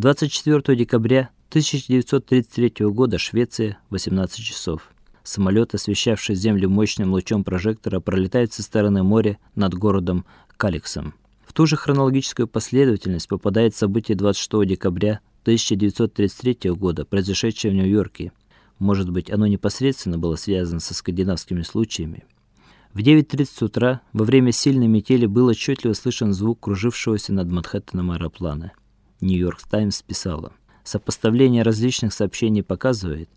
24 декабря 1933 года Швеция, 18 часов. Самолет, освещавший землю мощным лучом прожектора, пролетает со стороны моря над городом Каликсом. В ту же хронологическую последовательность попадает событие 26 декабря 1933 года, произошедшее в Нью-Йорке. Может быть, оно непосредственно было связано со скандинавскими случаями. В 9:30 утра во время сильной метели был отчетливо слышен звук кружившегося над Манхэттеном аэроплана. Нью-Йорк Таймс писала: Сопоставление различных сообщений показывает,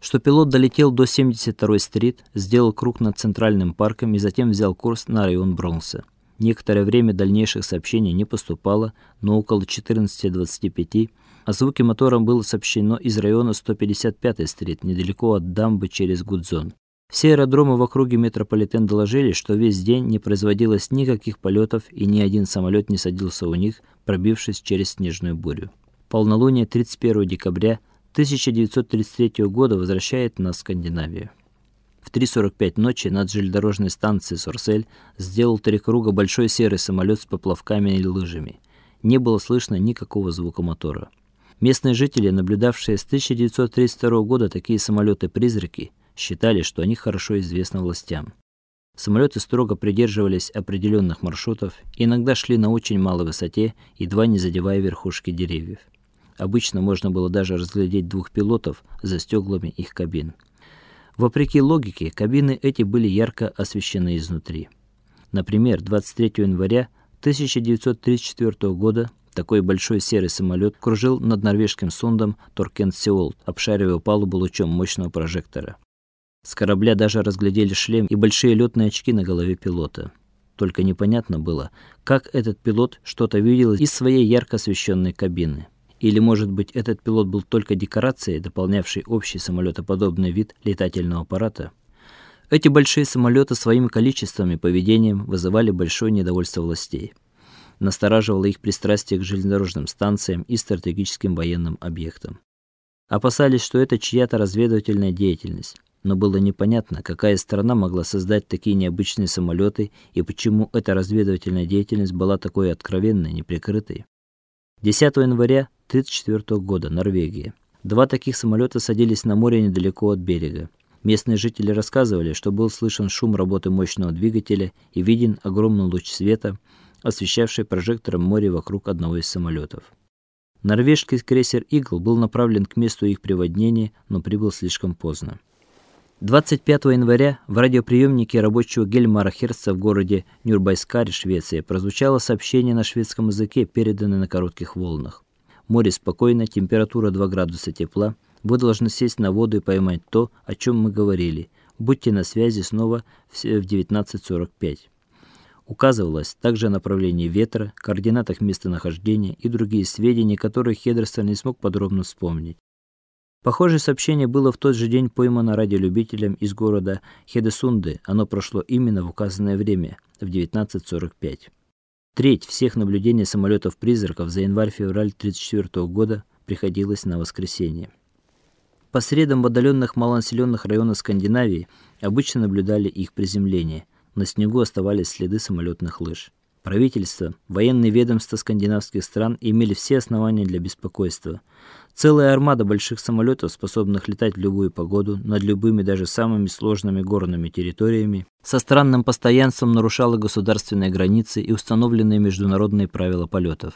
что пилот долетел до 72-й стрит, сделал круг над Центральным парком и затем взял курс на район Бронкса. Некоторое время дальнейших сообщений не поступало, но около 14:25 о звуке мотора было сообщено из района 155-й стрит, недалеко от дамбы через Гудзон. Все аэродромы в округе метрополитен доложили, что весь день не производилось никаких полетов и ни один самолет не садился у них, пробившись через снежную бурю. Полнолуние 31 декабря 1933 года возвращает нас в Скандинавию. В 3:45 ночи над железнодорожной станцией Сорсель сделал три круга большой серый самолет с поплавками и лыжами. Не было слышно никакого звука мотора. Местные жители, наблюдавшие с 1932 года такие самолеты-призраки, считали, что они хорошо известны властям. Самолеты строго придерживались определенных маршрутов, иногда шли на очень малой высоте, едва не задевая верхушки деревьев. Обычно можно было даже разглядеть двух пилотов за стеклами их кабин. Вопреки логике, кабины эти были ярко освещены изнутри. Например, 23 января 1934 года такой большой серый самолет кружил над норвежским сундом Торкент Сеолд, обшаривая палубу лучом мощного прожектора. С корабля даже разглядели шлем и большие летные очки на голове пилота. Только непонятно было, как этот пилот что-то видел из своей ярко освещенной кабины. Или, может быть, этот пилот был только декорацией, дополнявшей общий самолетоподобный вид летательного аппарата? Эти большие самолеты своим количеством и поведением вызывали большое недовольство властей. Настораживало их пристрастие к железнодорожным станциям и стратегическим военным объектам. Опасались, что это чья-то разведывательная деятельность, но было непонятно, какая страна могла создать такие необычные самолеты и почему эта разведывательная деятельность была такой откровенной, неприкрытой. 10 января 1934 года, Норвегия. Два таких самолета садились на море недалеко от берега. Местные жители рассказывали, что был слышен шум работы мощного двигателя и виден огромный луч света, освещавший прожектором море вокруг одного из самолетов. Норвежский крейсер Игл был направлен к месту их приводнения, но прибыл слишком поздно. 25 января в радиоприемнике рабочего Гельмара Херца в городе Нюрнбайскаре, Швеция, прозвучало сообщение на шведском языке, переданное на коротких волнах. Море спокойно, температура 2 градуса тепла. Вы должны сесть на воду и поймать то, о чем мы говорили. Будьте на связи снова в 19:45. Указывалось также направление ветра, координатах местонахождения и другие сведения, которые Хедерсон не смог подробно вспомнить. Похожее сообщение было в тот же день поймано радиолюбителем из города Хедесунды. Оно прошло именно в указанное время в 19:45. Треть всех наблюдений самолетов-призраков за январь-февраль 1934 года приходилось на воскресенье. По средам в отдаленных малонаселенных районах Скандинавии обычно наблюдали их приземление. На снегу оставались следы самолетных лыж. Правительство, военные ведомства скандинавских стран имели все основания для беспокойства. Целая армада больших самолетов, способных летать в любую погоду над любыми даже самыми сложными горными территориями, со странным постоянством нарушала государственные границы и установленные международные правила полетов.